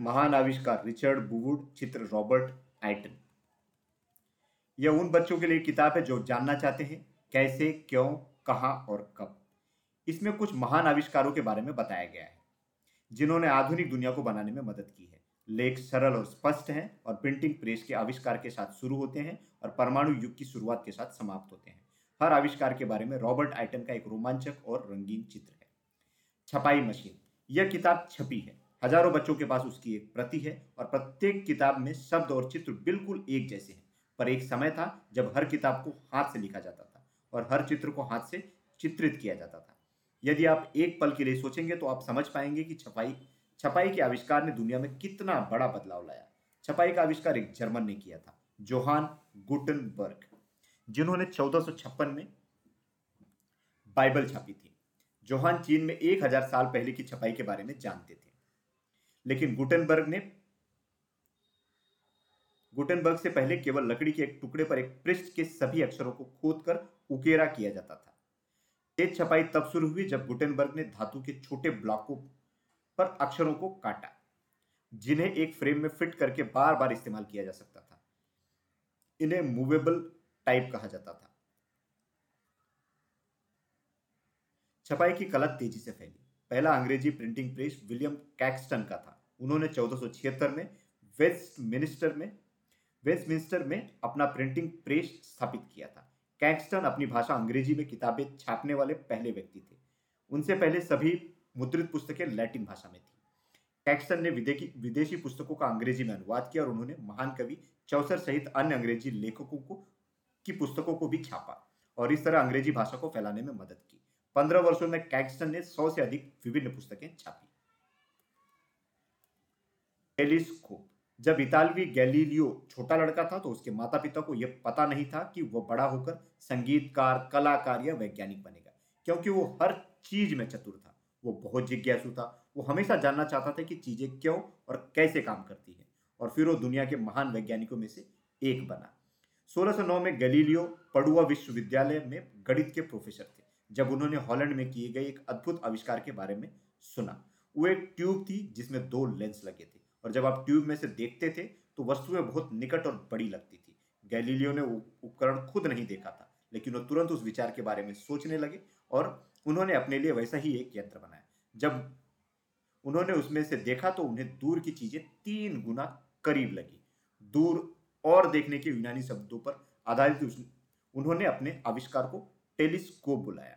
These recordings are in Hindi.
महान आविष्कार, रिचर्ड बुवुड, चित्र रॉबर्ट आइटन। यह उन बच्चों के लिए किताब है जो जानना चाहते हैं, कैसे, क्यों, कहा और कब। इसमें कुछ महान आविष्कारों के बारे में बताया गया है, जिन्होंने आधुनिक दुनिया को बनाने में मदद की है। लेख सरल और स्पष्ट हैं और प्रिंटिंग प्रेस के आविष्कार के साथ शुरू होते हैं और परमाणु युग की शुरुआत के साथ समाप्त होते हैं। हर आविष्कार के बारे में रॉबर्ट आइटन का एक रोमांचक और रंगीन चित्र है। छपाई मशीन, यह किताब छपी है। हज़ारों बच्चों के पास उसकी एक प्रति है और प्रत्येक किताब में शब्द और चित्र बिल्कुल एक जैसे हैं। पर एक समय था जब हर किताब को हाथ से लिखा जाता था और हर चित्र को हाथ से चित्रित किया जाता था। यदि आप एक पल के लिए सोचेंगे तो आप समझ पाएँगे कि छपाई छपाई के आविष्कार ने दुनिया में कितना बड़ा बदलाव लाया। छपाई का आविष्कार एक जर्मन ने किया था, जोहान गुटनबर्ग, जिन्होंने चौदह में बाइबल छापी थी। जोहान चीन में एक हज़ार साल पहले की छपाई के बारे में जानते थे। लेकिन गुटनबर्ग ने गुटनबर्ग से पहले केवल लकड़ी के एक टुकड़े पर एक पृष्ठ के सभी अक्षरों को खोदकर उकेरा किया जाता था। तेज छपाई तब शुरू हुई जब गुटेनबर्ग ने धातु के छोटे ब्लॉकों पर अक्षरों को काटा, जिन्हें एक फ्रेम में फिट करके बार बार इस्तेमाल किया जा सकता था। इन्हें मूवेबल टाइप कहा जाता था। छपाई की कला तेज़ी से फैली। पहला अंग्रेज़ी प्रिंटिंग प्रेस विलियम कैक्सटन का था। उन्होंने चौदह में वेस्ट मिनिस्टर में, वेस्टमिंस्टर में अपना प्रिंटिंग प्रेस स्थापित किया था। कैक्सटन अपनी भाषा अंग्रेज़ी में किताबें छापने वाले पहले व्यक्ति थे। उनसे पहले सभी मुद्रित पुस्तकें लैटिन भाषा में थी। कैक्सटन ने विदेशी पुस्तकों का अंग्रेज़ी में अनुवाद किया और उन्होंने महान कवि चौसर सहित अन्य अंग्रेज़ी लेखकों को, की पुस्तकों को भी छापा और इस तरह अंग्रेज़ी भाषा को फैलाने में मदद की। पंद्रह वर्षों में कैक्सटन ने सौ से अधिक विभिन्न पुस्तकें छापी। टेलीस्कोप। जब इतालवी गैलीलियो छोटा लड़का था तो उसके माता पिता को यह पता नहीं था कि वह बड़ा होकर संगीतकार, कलाकार या वैज्ञानिक बनेगा, क्योंकि वो हर चीज़ में चतुर था। वो बहुत जिज्ञासु था। वो हमेशा जानना चाहता था कि चीज़ें क्यों और कैसे काम करती है, और फिर वो दुनिया के महान वैज्ञानिकों में से एक बना। 1609 में गैलीलियो पडुआ विश्वविद्यालय में गणित के प्रोफेसर थे, जब उन्होंने हॉलैंड में किए गए एक अद्भुत आविष्कार के बारे में सुना। वो एक ट्यूब थी जिसमें दो लेंस लगे थे। और जब आप ट्यूब में से देखते थे तो वस्तुएँ बहुत निकट और बड़ी लगती थी। गैलीलियो ने उपकरण खुद नहीं देखा था, लेकिन वो तुरंत उस विचार के बारे में सोचने लगे और उन्होंने अपने लिए वैसा ही एक यंत्र बनाया। जब उन्होंने उसमें से देखा तो उन्हें दूर की चीज़ें तीन गुना करीब लगी। दूर और देखने के यूनानी शब्दों पर आधारित उन्होंने अपने आविष्कार को टेलीस्कोप बुलाया।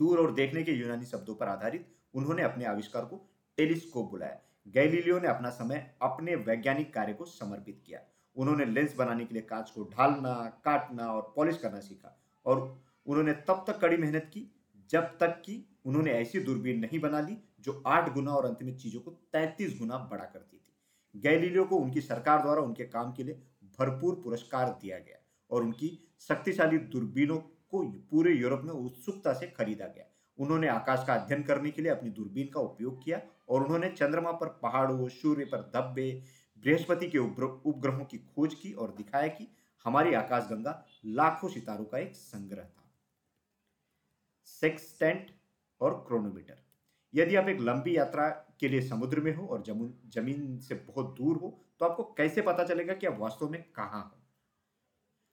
दूर और देखने के यूनानी शब्दों पर आधारित उन्होंने अपने आविष्कार को टेलीस्कोप बुलाया। गैलीलियो ने अपना समय अपने वैज्ञानिक कार्य को समर्पित किया। उन्होंने लेंस बनाने के लिए कांच को ढालना, काटना और पॉलिश करना सीखा और उन्होंने तब तक कड़ी मेहनत की जब तक कि उन्होंने ऐसी दूरबीन नहीं बना ली जो आठ गुना और अंत में चीज़ों को तैतीस गुना बड़ा करती थी। गैलीलियो को उनकी सरकार द्वारा उनके काम के लिए भरपूर पुरस्कार दिया गया और उनकी शक्तिशाली दूरबीनों को पूरे यूरोप में उत्सुकता से खरीदा गया। उन्होंने आकाश का अध्ययन करने के लिए अपनी दूरबीन का उपयोग किया और उन्होंने चंद्रमा पर पहाड़ों, सूर्य पर धब्बे, बृहस्पति के उपग्रहों की खोज की और दिखाया कि हमारी आकाशगंगा लाखों सितारों का एक संग्रह था। सेक्सटेंट और क्रोनोमीटर। यदि आप एक लंबी यात्रा के लिए समुद्र में हो और ज़मीन से बहुत दूर हो तो आपको कैसे पता चलेगा कि आप वास्तव में कहाँ हो?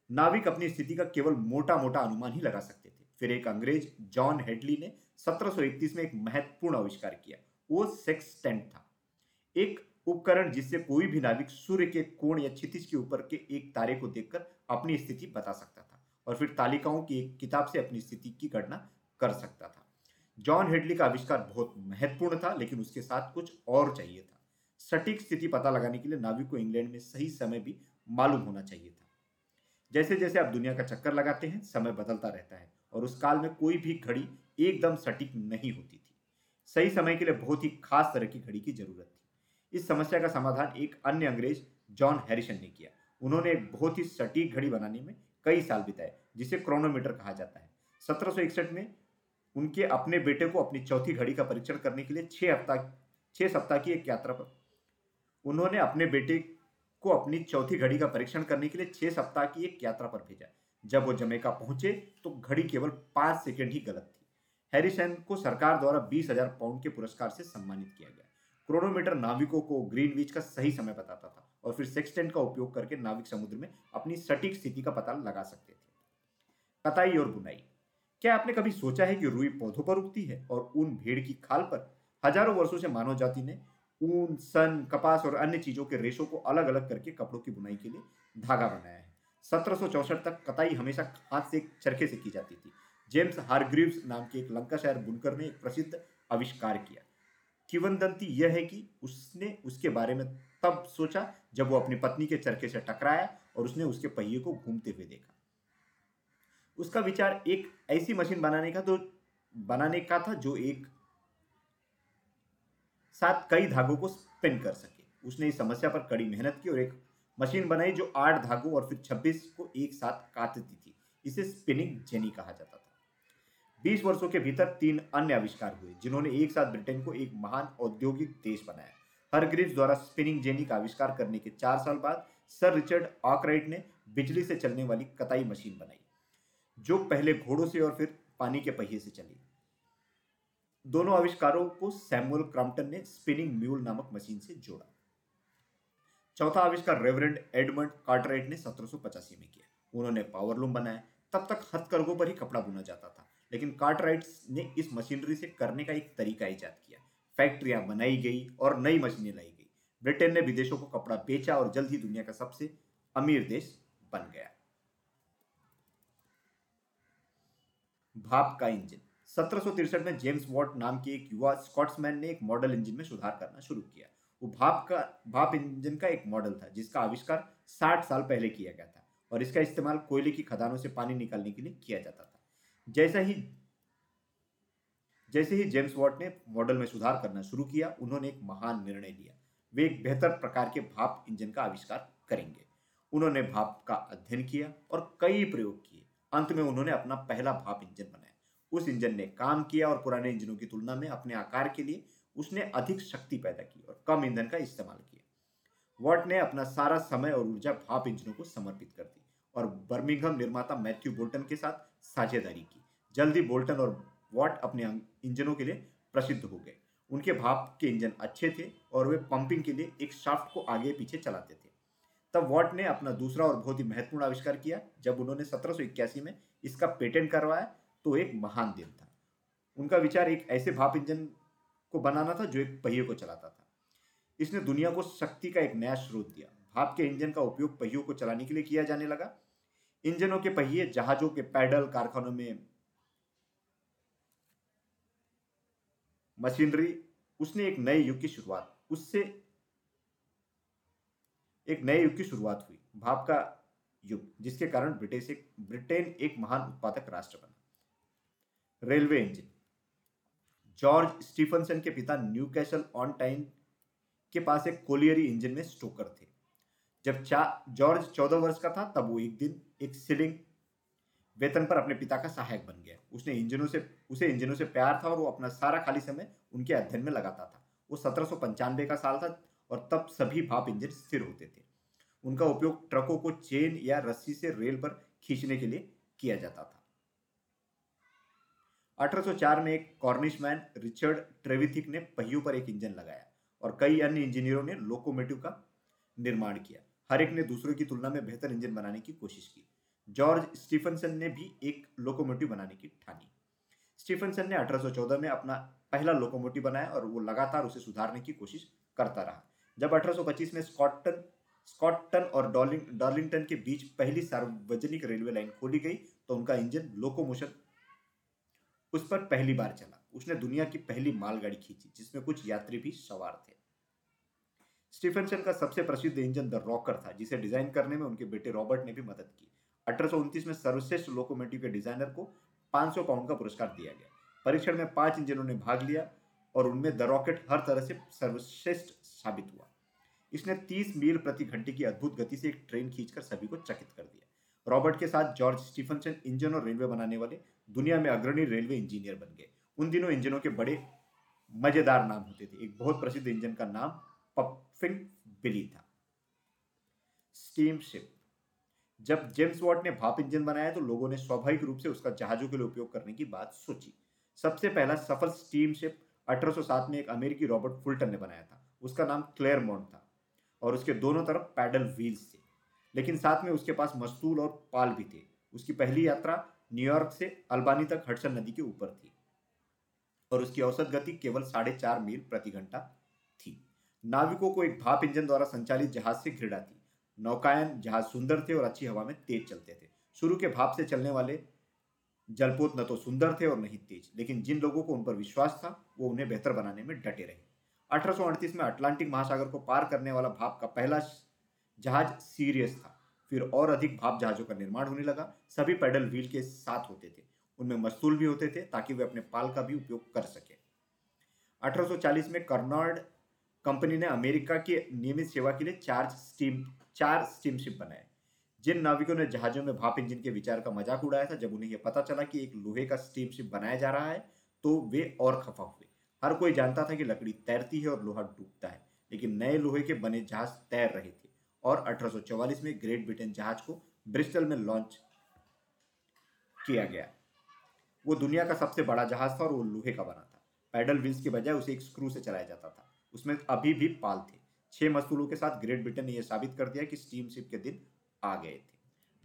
नाविक अपनी स्थिति का केवल मोटा मोटा अनुमान ही लगा सकते थे। फिर एक अंग्रेज़, जॉन हेडली ने 1731 में एक महत्वपूर्ण आविष्कार किया। वो सेक्सटेंट था। एक उपकरण जिससे कोई भी नाविक सूर्य के कोण या क्षितिज के ऊपर के एक तारे को देखकर अपनी स्थिति बता सकता था और फिर तालिकाओं की एक किताब से अपनी स्थिति की गणना कर सकता था। जॉन हेडली का आविष्कार बहुत महत्वपूर्ण था, लेकिन उसके साथ कुछ और चाहिए था। सटीक स्थिति पता लगाने के लिए नाविक को इंग्लैंड में सही समय भी मालूम होना चाहिए था। जैसे जैसे आप दुनिया का चक्कर लगाते हैं, समय बदलता रहता है। और उस काल में कोई भी घड़ी एकदम सटीक नहीं होती थी। सही समय के लिए बहुत ही खास तरह की घड़ी की ज़रूरत थी। इस समस्या का समाधान एक अन्य अंग्रेज़, जॉन हैरिसन ने किया। उन्होंने एक बहुत ही सटीक घड़ी बनाने में कई साल बिताए, जिसे क्रोनोमीटर कहा जाता है। सत्रह सौ इकसठ में उनके अपने बेटे को अपनी चौथी घड़ी का परीक्षण करने के लिए छह हफ़्ता, छह सप्ताह की एक यात्रा पर उन्होंने अपने बेटे को अपनी चौथी घड़ी का परीक्षण करने के लिए छह सप्ताह की एक यात्रा पर भेजा। जब वो जमेका पहुँचे तो घड़ी केवल पाँच सेकेंड ही गलत थी। हैरिसन को सरकार द्वारा बीस हज़ार पाउंड के पुरस्कार से सम्मानित किया गया। क्रोनोमीटर नाविकों को ग्रीनविच का सही समय बताता था और फिर सेक्सटेंट का उपयोग करके नाविक समुद्र में अपनी सटीक स्थिति का पता लगा सकते थे। कताई और बुनाई। क्या आपने कभी सोचा है कि रुई पौधों पर उगती है और ऊन भेड़ की खाल पर? हज़ारों वर्षों से मानव जाति ने ऊन, सन, कपास और अन्य चीज़ों के रेशों को अलग अलग करके कपड़ों की बुनाई के लिए धागा बनाया है। सत्रह तक कताई हमेशा हाथ से चरखे से की जाती थी। जेम्स हारग्रीव्स नाम के एक लंकाशायर बुनकर ने एक प्रसिद्ध आविष्कार किया। किवनदंती यह है कि उसने उसके बारे में तब सोचा जब वो अपनी पत्नी के चरखे से टकराया और उसने उसके पहिए को घूमते हुए देखा। उसका विचार एक ऐसी मशीन बनाने का तो बनाने का था जो एक साथ कई धागों को स्पिन कर सके। उसने इस समस्या पर कड़ी मेहनत की और एक मशीन बनाई जो आठ धागों और फिर छब्बीस को एक साथ काटती थी। इसे स्पिनिंग जेनी कहा जाता था। बीस वर्षों के भीतर तीन अन्य आविष्कार हुए, जिन्होंने एक साथ ब्रिटेन को एक महान औद्योगिक देश बनाया। हरग्रीव्स द्वारा स्पिनिंग जेनी का आविष्कार करने के चार साल बाद सर रिचर्ड आकराइट ने बिजली से चलने वाली कताई मशीन बनाई, जो पहले घोड़ों से और फिर पानी के पहिए से चली। दोनों आविष्कारों को सैमुअल क्रॉम्पटन ने स्पिनिंग म्यूल नामक मशीन से जोड़ा। चौथा आविष्कार रेवरेंड एडमंड कार्टराइट ने सत्रह सौ पचासी में किया। उन्होंने पावरलूम बनाया। तब तक हथकरघों पर ही कपड़ा बुना जाता था। लेकिन कार्टराइट्स ने इस मशीनरी से करने का एक तरीका ईजाद किया। फैक्ट्रियाँ बनाई गई और नई मशीनें लाई गई। ब्रिटेन ने विदेशों को कपड़ा बेचा और जल्द ही दुनिया का सबसे अमीर देश बन गया। भाप का इंजन। सत्रह में जेम्स वॉट नाम के एक युवा स्कॉट्समैन ने एक मॉडल इंजन में सुधार करना शुरू किया। वो भाप का, भाप इंजन का एक मॉडल था, जिसका आविष्कार 60 साल पहले किया गया था और इसका इस्तेमाल कोयले की खदानों से पानी निकालने के लिए किया जाता था। जैसा ही, जैसे ही जेम्स वॉट ने मॉडल में सुधार करना शुरू किया, उन्होंने एक महान निर्णय लिया। वे एक बेहतर प्रकार के भाप इंजन का आविष्कार करेंगे। उन्होंने भाप का अध्ययन किया और कई प्रयोग किए। अंत में उन्होंने अपना पहला भाप इंजन बनाया। उस इंजन ने काम किया और पुराने इंजनों की तुलना में अपने आकार के लिए उसने अधिक शक्ति पैदा की और कम ईंधन का इस्तेमाल किया। वॉट ने अपना सारा समय और ऊर्जा भाप इंजनों को समर्पित कर दी और बर्मिंघम निर्माता मैथ्यू बोल्टन के साथ साझेदारी की। जल्दी बोल्टन और वॉट अपने इंजनों के लिए प्रसिद्ध हो गए। उनके भाप के इंजन अच्छे थे और वे पंपिंग के लिए एक शाफ्ट को आगे पीछे चलाते थे। तब वॉट ने अपना दूसरा और बहुत ही महत्वपूर्ण आविष्कार किया। जब उन्होंने सत्रह सौ इक्यासी में इसका पेटेंट करवाया तो एक महान दिन था। उनका विचार एक ऐसे भाप इंजन को बनाना था, जो एक पहिए को चलाता था। इसने दुनिया को शक्ति का एक नया स्रोत दिया। भाप के इंजन का उपयोग पहियों को चलाने के लिए किया जाने लगा। इंजनों के पहिए, जहाजों के पैडल, कारखानों में मशीनरी, उसने एक नए युग की शुरुआत, उससे एक नए युग की शुरुआत हुई, भाप का युग, जिसके कारण ब्रिटेन एक ब्रिटेन एक महान उत्पादक राष्ट्र बना। Railway engine. जॉर्ज स्टीफनसन के पिता न्यू कैसल ऑन टाइम के पास एक कोलियरी इंजन में स्टोकर थे। जब जॉर्ज चौदह वर्ष का था, तब वो एक दिन एक सिलिंग वेतन पर अपने पिता का सहायक बन गया। उसने इंजनों से, उसे इंजनों से प्यार था और वो अपना सारा खाली समय उनके अध्ययन में लगाता था। वो सत्रह सौ पंचानवे का साल था और तब सभी भाप इंजन स्थिर होते थे। उनका उपयोग ट्रकों को चेन या रस्सी से रेल पर खींचने के लिए किया जाता था। 1804 में एक कॉर्निशमैन रिचर्ड ट्रेविथिक ने पहियों पर एक इंजन लगाया और कई अन्य इंजीनियरों ने लोकोमोटिव का निर्माण किया। हर एक ने दूसरों की तुलना में बेहतर इंजन बनाने की कोशिश की। जॉर्ज स्टीफनसन ने भी एक लोकोमोटिव बनाने की ठानी। स्टीफनसन ने 1814 में अपना पहला लोकोमोटिव बनाया और वो लगातार उसे सुधारने की कोशिश करता रहा। जब 1825 में स्कॉटन स्कॉटन और डॉर्लिंगटन के बीच पहली सार्वजनिक रेलवे लाइन खोली गई तो उनका इंजन लोकोमोशन उस पर पहली बार चला। उसने दुनिया की पहली मालगाड़ी खींची, जिसमें कुछ यात्री भी सवार थे। स्टीफनसन का सबसे प्रसिद्ध इंजन द रॉकर था, जिसे डिज़ाइन करने में उनके बेटे रॉबर्ट ने भी मदद की। अठारह में सर्वश्रेष्ठ लोकोमेटिव के डिज़ाइनर को 500 पाउंड का पुरस्कार दिया गया। परीक्षण में पाँच इंजनों ने भाग लिया और उनमें द रॉकेट हर तरह से सर्वश्रेष्ठ साबित हुआ। इसने 30 मील प्रति घंटे की अद्भुत गति से एक ट्रेन खींचकर सभी को चकित कर दिया। रॉबर्ट के साथ जॉर्ज स्टीफनसन इंजन और रेलवे बनाने वाले दुनिया में अग्रणी रेलवे इंजीनियर बन गए। उन दिनों इंजनों के बड़े, मज़ेदार नाम होते थे। एक बहुत प्रसिद्ध इंजन का नाम पफिंग बिली था। स्टीम शिप जब जेम्स वॉट ने भाप इंजन बनाया तो लोगों ने स्वाभाविक रूप से उसका जहाजों के लिए उपयोग करने की बात सोची। सबसे पहला सफल स्टीम शिप 1807 में एक अमेरिकी रॉबर्ट फुलटन ने बनाया था। उसका नाम क्लेयरमोंट था और उसके दोनों तरफ़ पैडल व्हील्स थे। लेकिन साथ में उसके पास मस्तूल और पाल भी थे। उसकी पहली यात्रा न्यूयॉर्क से अल्बानी तक हडसन नदी के ऊपर थी और उसकी औसत गति केवल साढ़े चार मील प्रति घंटा थी। नाविकों को एक भाप इंजन द्वारा संचालित जहाज़ से घृणा थी। नौकायन जहाज़ सुंदर थे और अच्छी हवा में तेज चलते थे। शुरू के भाप से चलने वाले जलपोत न तो सुंदर थे और नहीं तेज, लेकिन जिन लोगों को उन पर विश्वास था, वो उन्हें बेहतर बनाने में डटे रहे। अठारह सौ अड़तीस में अटलांटिक महासागर को पार करने वाला भाप का पहला जहाज़ सीरियस था। फिर और अधिक भाप जहाजों का निर्माण होने लगा। सभी पैडल व्हील के साथ होते थे। उनमें मस्तूल भी होते थे ताकि वे अपने पाल का भी उपयोग कर सके। 1840 में कर्नाड कंपनी ने अमेरिका की नियमित सेवा के लिए चार स्टीम, चार स्टीमशिप बनाए, जिन नाविकों ने जहाजों में भाप इंजन के विचार का मज़ाक उड़ाया था। जब उन्हें यह पता चला कि एक लोहे का स्टीमशिप बनाया जा रहा है तो वे और खफा हुए। हर कोई जानता था कि लकड़ी तैरती है और लोहा डूबता है, लेकिन नए लोहे के बने जहाज़ तैर रहे थे। और 1844 में ग्रेट ब्रिटेन जहाज़ को ब्रिस्टल में लॉन्च किया गया। वो दुनिया का सबसे बड़ा जहाज़ था और वो लोहे का बना था। पैडल व्हील्स के बजाय उसे एक स्क्रू से चलाया जाता था। उसमें अभी भी पाल थे। छह मस्तूलों के साथ ग्रेट ब्रिटेन ने यह साबित कर दिया कि स्टीम शिप के दिन आ गए थे।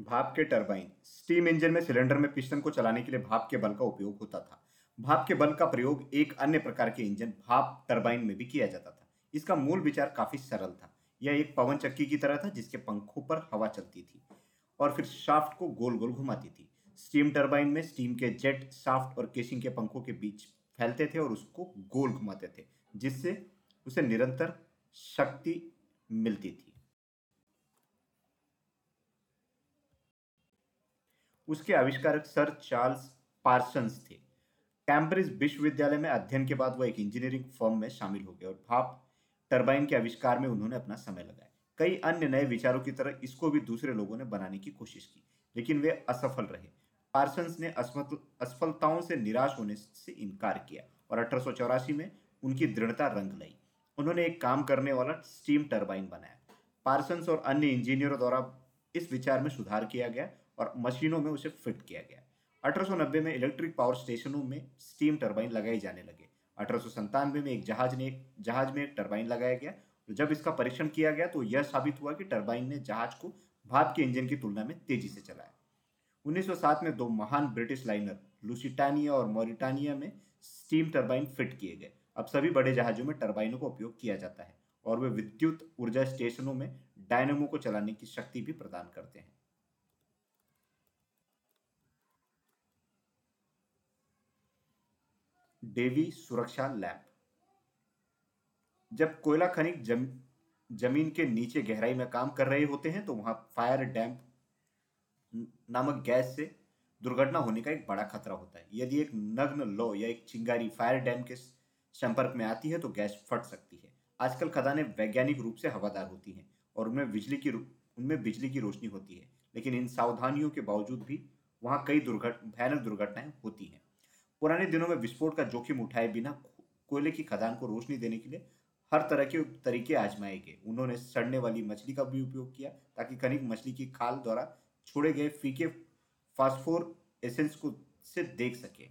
भाप के टरबाइन। स्टीम इंजन में सिलेंडर में पिस्टन को चलाने के लिए भाप के बल का उपयोग होता था। भाप के बल का प्रयोग एक अन्य प्रकार के इंजन भाप टरबाइन में भी किया जाता था। इसका मूल विचार काफ़ी सरल था। यह एक पवन चक्की की तरह था जिसके पंखों पर हवा चलती थी और फिर शाफ्ट को गोल गोल घुमाती थी। स्टीम टरबाइन में स्टीम के जेट शाफ्ट और केसिंग के पंखों के बीच फैलते थे और उसको गोल घुमाते थे, जिससे उसे निरंतर शक्ति मिलती थी। उसके आविष्कारक सर चार्ल्स पार्सन्स थे। कैम्ब्रिज विश्वविद्यालय में अध्ययन के बाद वह एक इंजीनियरिंग फर्म में शामिल हो गए और भाप टरबाइन के आविष्कार में उन्होंने अपना समय लगाया। कई अन्य नए विचारों की तरह इसको भी दूसरे लोगों ने बनाने की कोशिश की, लेकिन वे असफल रहे। पार्सन्स ने असफलताओं से निराश होने से इनकार किया और अठारह सौ चौरासी में उनकी दृढ़ता रंग लाई। उन्होंने एक काम करने वाला स्टीम टरबाइन बनाया। पार्सन्स और अन्य इंजीनियरों द्वारा इस विचार में सुधार किया गया और मशीनों में उसे फिट किया गया। 1890 में इलेक्ट्रिक पावर स्टेशनों में स्टीम टरबाइन लगाए जाने लगे। अठारह में एक जहाज़ ने जहाज़ में एक टरबाइन लगाया गया। तो जब इसका परीक्षण किया गया तो यह साबित हुआ कि टरबाइन ने जहाज़ को भाप के इंजन की तुलना में तेज़ी से चलाया। 1907 में दो महान ब्रिटिश लाइनर, लुसिटानिया और मोरिटानिया में स्टीम टरबाइन फिट किए गए। अब सभी बड़े जहाजों में टरबाइनों का उपयोग किया जाता है और वे विद्युत ऊर्जा स्टेशनों में डायनेमो को चलाने की शक्ति भी प्रदान करते हैं। डेवी सुरक्षा लैंप जब कोयला खनिक जम, ज़मीन के नीचे गहराई में काम कर रहे होते हैं तो वहाँ फायर डैम्प नामक गैस से दुर्घटना होने का एक बड़ा खतरा होता है। यदि एक नग्न लो या एक चिंगारी फायर डैम के संपर्क में आती है तो गैस फट सकती है। आजकल खदानें वैज्ञानिक रूप से हवादार होती हैं और उनमें बिजली की उनमें बिजली की रोशनी होती है लेकिन इन सावधानियों के बावजूद भी वहाँ कई दुर्घट भयानक दुर्घटनाएँ होती हैं। पुराने दिनों में विस्फोट का जोखिम उठाए बिना कोयले की खदान को रोशनी देने के लिए हर तरह के तरीके आजमाए गए। उन्होंने सड़ने वाली मछली का भी उपयोग किया ताकि खनिक मछली की खाल द्वारा छोड़े गए फीके फास्फोर एसेंस को से देख सके।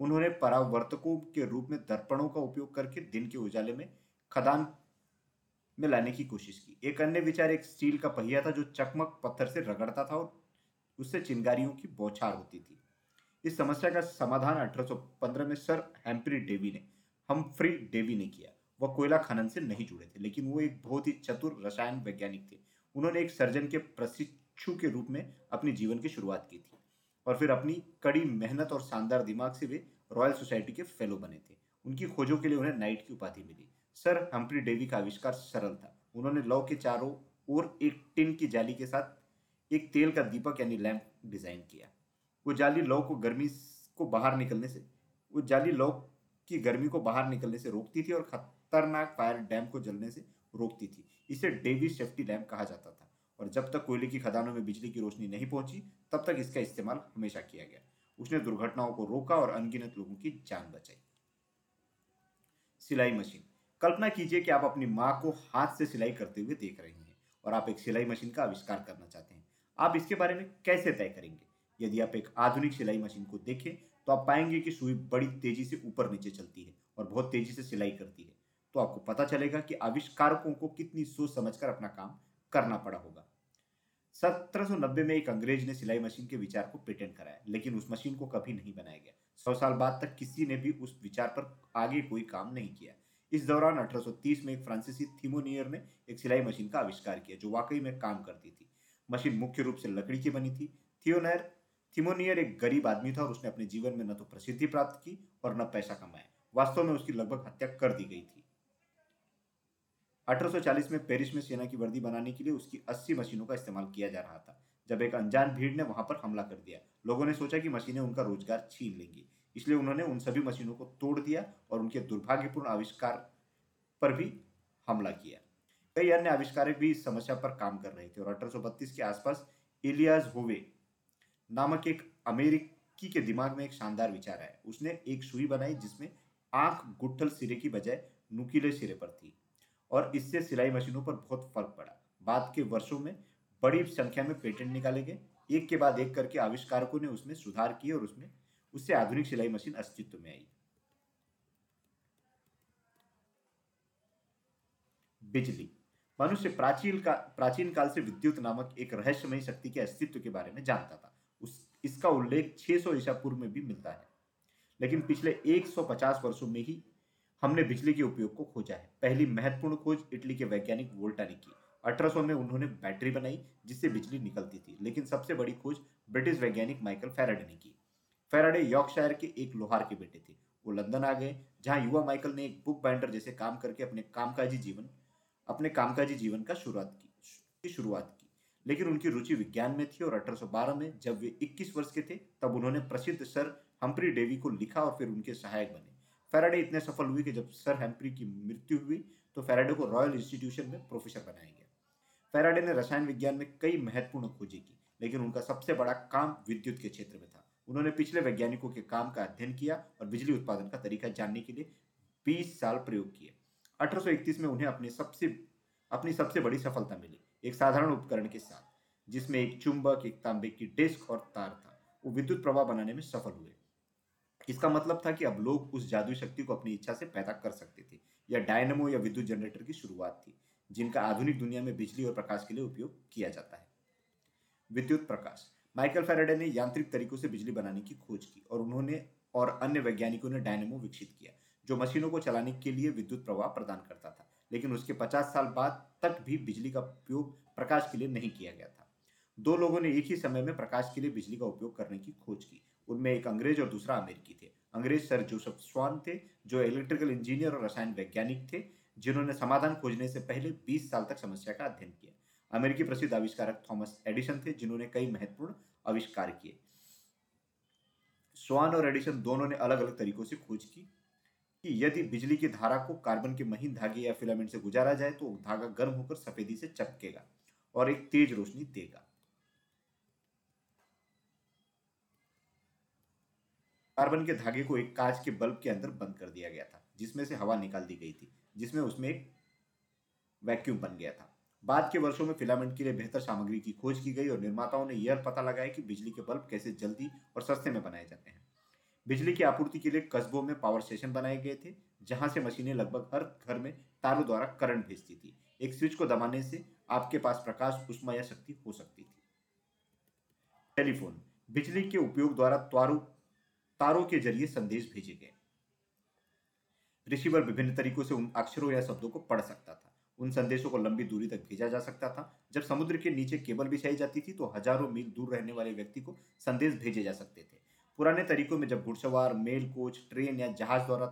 उन्होंने परावर्तकों के रूप में दर्पणों का उपयोग करके दिन के उजाले में खदान में लाने की कोशिश की। एक अन्य विचार एक स्टील का पहिया था जो चकमक पत्थर से रगड़ता था और उससे चिंगारियों की बौछार होती थी। इस समस्या का समाधान 1815 में सर हेम्प्री डेवी ने, हमफ्री डेवी ने किया। वह कोयला खनन से नहीं जुड़े थे, लेकिन वो एक बहुत ही चतुर रसायन वैज्ञानिक थे। उन्होंने एक सर्जन के प्रशिक्षु के रूप में अपने जीवन की शुरुआत की थी और फिर अपनी कड़ी मेहनत और शानदार दिमाग से वे रॉयल सोसाइटी के फेलो बने थे। उनकी खोजों के लिए उन्हें नाइट की उपाधि मिली। सर हम्प्री डेवी का आविष्कार सरल था। उन्होंने लौ के चारों ओर एक टिन की जाली के साथ एक तेल का दीपक यानी लैंप डिज़ाइन किया। वो जाली लौ को गर्मी को बाहर निकलने से, वो जाली लौ की गर्मी को बाहर निकलने से रोकती थी और खतरनाक फायर डैम को जलने से रोकती थी। इसे डेवी सेफ्टी डैम कहा जाता था और जब तक कोयले की खदानों में बिजली की रोशनी नहीं पहुँची, तब तक इसका इस्तेमाल हमेशा किया गया। उसने दुर्घटनाओं को रोका और अनगिनत लोगों की जान बचाई। सिलाई मशीन। कल्पना कीजिए कि आप अपनी माँ को हाथ से सिलाई करते हुए देख रहे हैं और आप एक सिलाई मशीन का आविष्कार करना चाहते हैं। आप इसके बारे में कैसे तय करेंगे? यदि आप एक आधुनिक सिलाई मशीन को देखें तो आप पाएँगे कि सुई बड़ी तेज़ी से ऊपर नीचे चलती है और बहुत तेज़ी से सिलाई करती है। तो आपको पता चलेगा कि आविष्कारकों को कितनी सोच समझकर अपना काम करना पड़ा होगा। 1790 में एक अंग्रेज़ ने सिलाई मशीन के विचार को पेटेंट कराया, लेकिन उस मशीन को कभी नहीं बनाया गया। सौ साल बाद तक किसी ने भी उस विचार पर आगे कोई काम नहीं किया। इस दौरान 1830 में एक फ्रांसीसी थीमोनियर ने एक सिलाई मशीन का आविष्कार किया, जो वाकई में काम करती थी। मशीन मुख्य रूप से लकड़ी की बनी थी। थियोनर थिमोनियर एक गरीब आदमी था और उसने अपने जीवन में न तो प्रसिद्धि प्राप्त की और न पैसा कमाया। वास्तव में उसकी लगभग हत्या कर दी गई थी। 1840 में पेरिस में सेना की वर्दी बनाने के लिए उसकी 80 मशीनों का इस्तेमाल किया जा रहा था, जब एक अनजान भीड़ ने वहाँ पर हमला कर दिया। लोगों ने सोचा कि मशीनें उनका रोज़गार छीन लेंगी, इसलिए उन्होंने उन सभी मशीनों को तोड़ दिया और उनके दुर्भाग्यपूर्ण आविष्कार पर भी हमला किया। कई अन्य आविष्कारक भी इस समस्या पर काम कर रहे थे और अठारह सौ बत्तीस के आसपास इलियाज होवे नामक एक अमेरिकी के दिमाग में एक शानदार विचार आया। उसने एक सुई बनाई जिसमें आँख गुट्ठल सिरे की बजाय नुकीले सिरे पर थी और इससे सिलाई मशीनों पर बहुत फ़र्क पड़ा। बाद के वर्षों में बड़ी संख्या में पेटेंट निकाले गए। एक के बाद एक करके आविष्कारकों ने उसमें सुधार किए और उसमें, उससे आधुनिक सिलाई मशीन अस्तित्व में आई। बिजली। मनुष्य प्राचीन का, प्राचीन काल से विद्युत नामक एक रहस्यमयी शक्ति के अस्तित्व के बारे में जानता था। इसका उल्लेख 600 ईसा पूर्व में भी मिलता है। लेकिन पिछले 150 वर्षों में ही हमने बिजली के उपयोग को खोजा है। पहली महत्वपूर्ण खोज इटली के वैज्ञानिक वोल्टा ने की 1800 में उन्होंने बैटरी बनाई, जिससे बिजली निकलती थी। लेकिन सबसे बड़ी खोज ब्रिटिश वैज्ञानिक माइकल फेराडे ने की। फेराडे यॉर्कशायर के एक लोहार के बेटे थे। वो लंदन आ गए, जहाँ युवा माइकल ने एक बुक बाइंडर जैसे काम करके अपने कामकाजी जीवन, अपने कामकाजी जीवन का शुरुआत की शुरुआत की। लेकिन उनकी रुचि विज्ञान में थी और 1812 में जब वे 21 वर्ष के थे, तब उन्होंने प्रसिद्ध सर हम्प्री डेवी को लिखा और फिर उनके सहायक बने। फेराडे इतने सफल हुए कि जब सर हेम्प्री की मृत्यु हुई तो फेराडे को रॉयल इंस्टीट्यूशन में प्रोफेसर बनाया गया। फेराडे ने रसायन विज्ञान में कई महत्वपूर्ण खोजें की, लेकिन उनका सबसे बड़ा काम विद्युत के क्षेत्र में था। उन्होंने पिछले वैज्ञानिकों के काम का अध्ययन किया और बिजली उत्पादन का तरीका जानने के लिए 20 साल प्रयोग किए। 1831 में उन्हें अपने सबसे, अपनी सबसे बड़ी सफलता मिली। एक साधारण उपकरण के साथ, जिसमें एक चुंबक, एक तांबे की डिस्क और तार था। वो विद्युत प्रवाह बनाने में सफल हुए। इसका मतलब था कि अब लोग उस जादुई शक्ति को अपनी इच्छा से पैदा कर सकते थे यह डायनमो या विद्युत जनरेटर की शुरुआत थी, जिनका आधुनिक दुनिया में बिजली और प्रकाश के लिए उपयोग किया जाता है। विद्युत प्रकाश। माइकल फेराडे ने यांत्रिक तरीकों से बिजली बनाने की खोज की, और उन्होंने और अन्य वैज्ञानिकों ने डायनेमो विकसित किया, जो मशीनों को चलाने के लिए विद्युत प्रवाह प्रदान करता था। लेकिन उसके 50 साल बाद तक भी बिजली का उपयोग प्रकाश के लिए नहीं किया गया था। दो लोगों ने एक ही समय में प्रकाश के लिए बिजली का उपयोग करने की खोज की। उनमें एक अंग्रेज़ और दूसरा अमेरिकी थे। अंग्रेज़ सर जोसेफ स्वान थे, जो इलेक्ट्रिकल इंजीनियर और रसायन वैज्ञानिक थे, जिन्होंने समाधान खोजने से पहले 20 साल तक समस्या का अध्ययन किया। अमेरिकी प्रसिद्ध आविष्कारक थॉमस एडिसन थे, जिन्होंने कई महत्वपूर्ण आविष्कार किए। स्वान और एडिसन दोनों ने अलग अलग तरीकों से खोज की। कि यदि बिजली की धारा को कार्बन के महीन धागे या फिलामेंट से गुजारा जाए तो धागा गर्म होकर सफेदी से चपकेगा और एक तेज रोशनी देगा। कार्बन के धागे को एक कांच के बल्ब के अंदर बंद कर दिया गया था, जिसमें से हवा निकाल दी गई थी, जिसमें उसमें एक वैक्यूम बन गया था। बाद के वर्षों में फिलामेंट के लिए बेहतर सामग्री की खोज की गई और निर्माताओं ने यह पता लगाया कि बिजली के बल्ब कैसे जल्दी और सस्ते में बनाए जाते हैं। बिजली की आपूर्ति के लिए कस्बों में पावर स्टेशन बनाए गए थे, जहाँ से मशीनें लगभग हर घर में तारों द्वारा करंट भेजती थी। एक स्विच को दबाने से आपके पास प्रकाश, उष्मा या शक्ति हो सकती थी। टेलीफोन बिजली के उपयोग द्वारा तारों तारों के ज़रिए संदेश भेजे गए। रिसीवर विभिन्न तरीकों से उन अक्षरों या शब्दों को पढ़ सकता था। उन संदेशों को लंबी दूरी तक भेजा जा सकता था। जब समुद्र के नीचे केबल बिछाई जाती थी तो हज़ारों मील दूर रहने वाले व्यक्ति को संदेश भेजे जा सकते थे। पुराने तरीकों में जब घुड़सवार, मेल कोच, ट्रेन या जहाज़ द्वारा